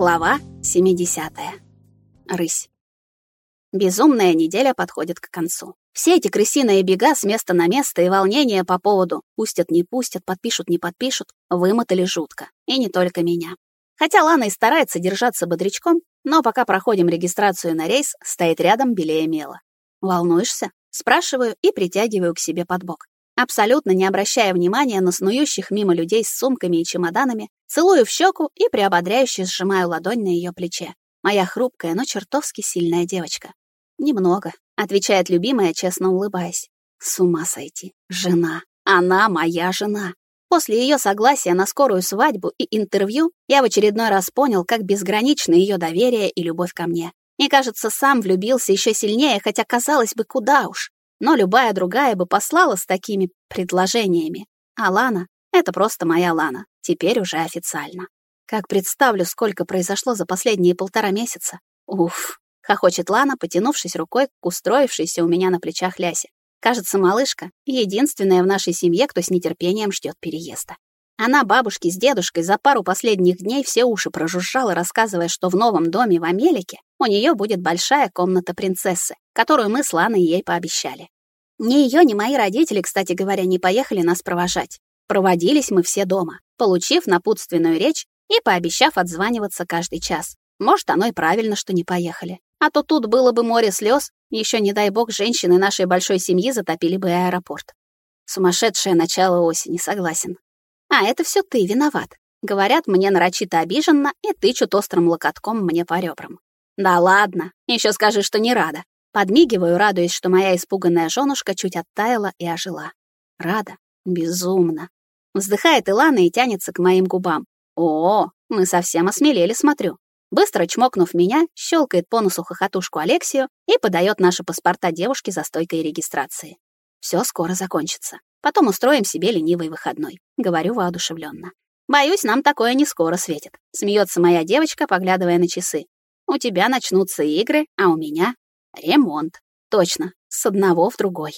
Глава 70. Рысь. Безумная неделя подходит к концу. Все эти крысиные бега с места на место и волнение по поводу пустят, не пустят, подпишут, не подпишут, вымотали жутко. И не только меня. Хотя Лана и старается держаться бодрячком, но пока проходим регистрацию на рейс, стоит рядом белее мела. «Волнуешься?» — спрашиваю и притягиваю к себе под бок абсолютно не обращая внимания на снующих мимо людей с сумками и чемоданами, целую в щеку и приободряюще сжимаю ладонь на ее плече. Моя хрупкая, но чертовски сильная девочка. «Немного», — отвечает любимая, честно улыбаясь. «С ума сойти. Жена. Она моя жена». После ее согласия на скорую свадьбу и интервью я в очередной раз понял, как безграничны ее доверие и любовь ко мне. И, кажется, сам влюбился еще сильнее, хотя, казалось бы, куда уж но любая другая бы послала с такими предложениями. А Лана — это просто моя Лана, теперь уже официально. Как представлю, сколько произошло за последние полтора месяца. Уф, хохочет Лана, потянувшись рукой к устроившейся у меня на плечах Лясе. Кажется, малышка — единственная в нашей семье, кто с нетерпением ждет переезда. Она бабушке с дедушкой за пару последних дней все уши прожужжала, рассказывая, что в новом доме в Амелике у нее будет большая комната принцессы, которую мы с Ланой ей пообещали. Ни ее, ни мои родители, кстати говоря, не поехали нас провожать. Проводились мы все дома, получив напутственную речь и пообещав отзваниваться каждый час. Может, оно и правильно, что не поехали. А то тут было бы море слез, еще, не дай бог, женщины нашей большой семьи затопили бы аэропорт. Сумасшедшее начало осени, согласен. А это все ты виноват. Говорят мне нарочито обиженно и тычут острым локотком мне по ребрам. Да ладно, еще скажи, что не рада. Подмигиваю, радуясь, что моя испуганная женушка чуть оттаяла и ожила. Рада, безумно. Вздыхает Илана и тянется к моим губам. О, мы совсем осмелели, смотрю. Быстро чмокнув меня, щелкает по носу хохотушку Алексию и подает наши паспорта девушке за стойкой регистрации. Все скоро закончится. Потом устроим себе ленивый выходной. Говорю воодушевленно. Боюсь, нам такое не скоро светит. Смеется моя девочка, поглядывая на часы. У тебя начнутся игры, а у меня ремонт. Точно, с одного в другой.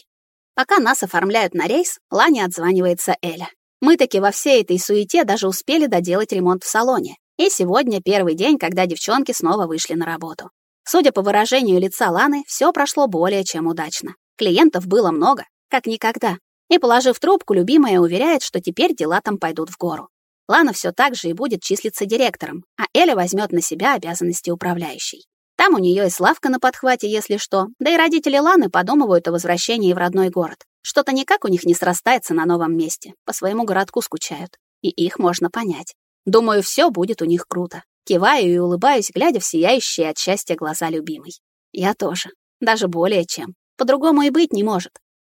Пока нас оформляют на рейс, Лане отзванивается Эля. Мы таки во всей этой суете даже успели доделать ремонт в салоне. И сегодня первый день, когда девчонки снова вышли на работу. Судя по выражению лица Ланы, все прошло более чем удачно. Клиентов было много, как никогда. И, положив трубку, любимая уверяет, что теперь дела там пойдут в гору. Лана все так же и будет числиться директором, а Эля возьмет на себя обязанности управляющей. Там у нее и Славка на подхвате, если что, да и родители Ланы подумывают о возвращении в родной город. Что-то никак у них не срастается на новом месте, по своему городку скучают. И их можно понять. Думаю, все будет у них круто. Киваю и улыбаюсь, глядя в сияющие от счастья глаза любимой. Я тоже. Даже более чем. По-другому и быть не может.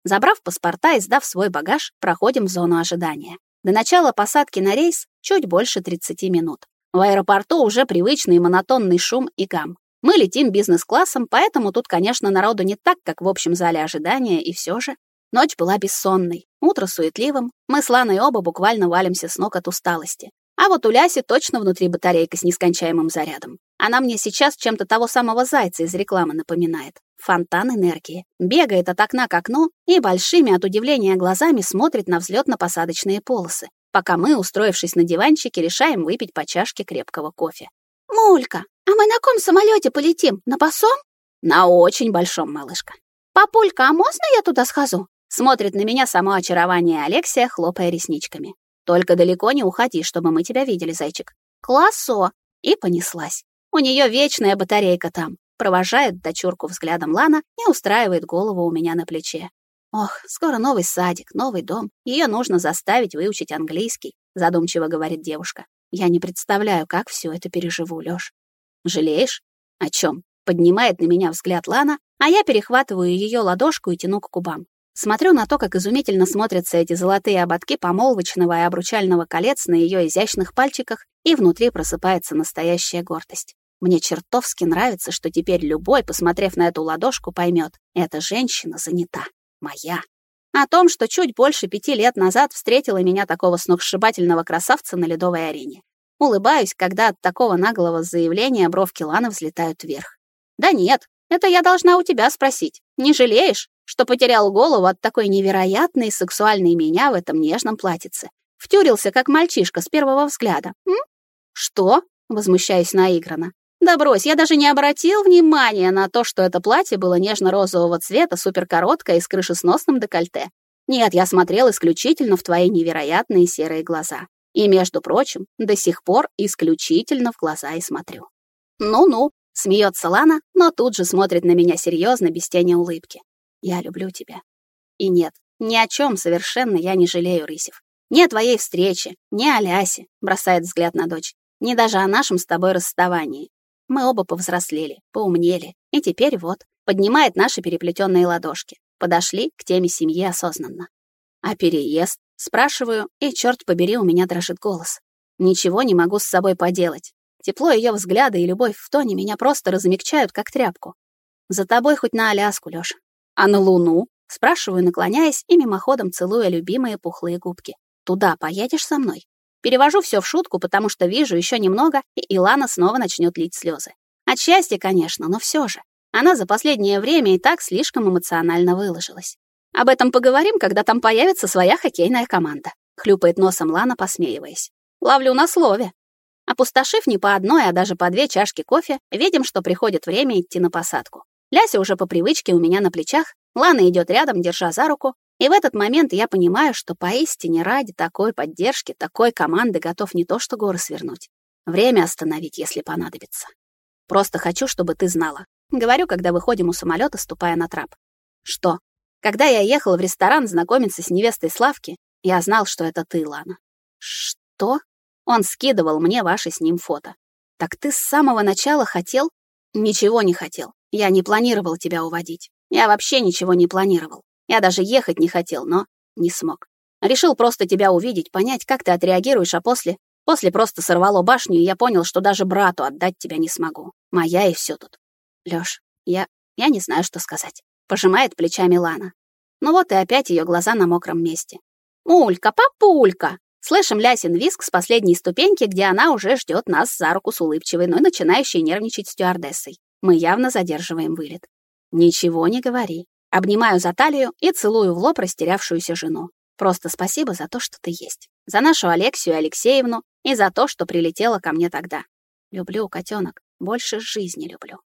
Забрав паспорта и сдав свой багаж, проходим в зону ожидания. До начала посадки на рейс чуть больше 30 минут. В аэропорту уже привычный монотонный шум и гам. Мы летим бизнес-классом, поэтому тут, конечно, народу не так, как в общем зале ожидания, и все же. Ночь была бессонной, утро суетливым. Мы с Ланой оба буквально валимся с ног от усталости. А вот у Ляси точно внутри батарейка с нескончаемым зарядом. Она мне сейчас чем-то того самого зайца из рекламы напоминает. Фонтан энергии. Бегает от окна к окну и большими от удивления глазами смотрит на взлетно-посадочные полосы, пока мы, устроившись на диванчике, решаем выпить по чашке крепкого кофе. «Мулька, а мы на ком самолете полетим? На басом?» «На очень большом, малышка». «Папулька, а можно я туда схожу?» Смотрит на меня само очарование Алексия, хлопая ресничками. «Только далеко не уходи, чтобы мы тебя видели, зайчик». «Классо!» И понеслась. У нее вечная батарейка там. Провожает дочурку взглядом Лана и устраивает голову у меня на плече. Ох, скоро новый садик, новый дом. Ее нужно заставить выучить английский, задумчиво говорит девушка. Я не представляю, как все это переживу, Лёш. Жалеешь? О чем? Поднимает на меня взгляд Лана, а я перехватываю ее ладошку и тяну к губам. Смотрю на то, как изумительно смотрятся эти золотые ободки помолвочного и обручального колец на ее изящных пальчиках, и внутри просыпается настоящая гордость. Мне чертовски нравится, что теперь любой, посмотрев на эту ладошку, поймет, эта женщина занята. Моя. О том, что чуть больше пяти лет назад встретила меня такого сногсшибательного красавца на ледовой арене. Улыбаюсь, когда от такого наглого заявления бровки Ланы взлетают вверх. Да нет, это я должна у тебя спросить. Не жалеешь? что потерял голову от такой невероятной сексуальной меня в этом нежном платьице. Втюрился, как мальчишка, с первого взгляда. М? Что? Возмущаюсь наигранно. Да брось, я даже не обратил внимания на то, что это платье было нежно-розового цвета, суперкороткое и с крышесносным декольте. Нет, я смотрел исключительно в твои невероятные серые глаза. И, между прочим, до сих пор исключительно в глаза и смотрю. Ну-ну, смеется Лана, но тут же смотрит на меня серьезно, без тени улыбки. Я люблю тебя. И нет, ни о чем совершенно я не жалею, Рысев. Ни о твоей встрече, ни о Лясе, бросает взгляд на дочь, ни даже о нашем с тобой расставании. Мы оба повзрослели, поумнели, и теперь вот, поднимает наши переплетенные ладошки. Подошли к теме семьи осознанно. А переезд? Спрашиваю, и, черт побери, у меня дрожит голос. Ничего не могу с собой поделать. Тепло ее взгляда и любовь в тоне меня просто размягчают, как тряпку. За тобой хоть на Аляску, Лёша. А на Луну? Спрашиваю, наклоняясь и мимоходом целуя любимые пухлые губки. Туда поедешь со мной? Перевожу все в шутку, потому что вижу еще немного, и Илана снова начнет лить слезы. От счастья, конечно, но все же. Она за последнее время и так слишком эмоционально выложилась. Об этом поговорим, когда там появится своя хоккейная команда. Хлюпает носом Лана, посмеиваясь. Ловлю на слове. Опустошив не по одной, а даже по две чашки кофе, видим, что приходит время идти на посадку. Ляся уже по привычке у меня на плечах, Лана идет рядом, держа за руку, и в этот момент я понимаю, что поистине ради такой поддержки, такой команды готов не то что горы свернуть, время остановить, если понадобится. Просто хочу, чтобы ты знала. Говорю, когда выходим у самолета, ступая на трап. Что? Когда я ехал в ресторан знакомиться с невестой Славки, я знал, что это ты, Лана. Что? Он скидывал мне ваши с ним фото. Так ты с самого начала хотел? Ничего не хотел. Я не планировал тебя уводить. Я вообще ничего не планировал. Я даже ехать не хотел, но не смог. Решил просто тебя увидеть, понять, как ты отреагируешь, а после... После просто сорвало башню, и я понял, что даже брату отдать тебя не смогу. Моя и все тут. Лёш, я... я не знаю, что сказать. Пожимает плечами Лана. Ну вот и опять ее глаза на мокром месте. «Мулька, папулька!» Слышим Лясин виск с последней ступеньки, где она уже ждет нас за руку с улыбчивой, но начинающей нервничать стюардессой. Мы явно задерживаем вылет. Ничего не говори. Обнимаю за талию и целую в лоб растерявшуюся жену. Просто спасибо за то, что ты есть. За нашу Алексию Алексеевну и за то, что прилетела ко мне тогда. Люблю, котенок, больше жизни люблю.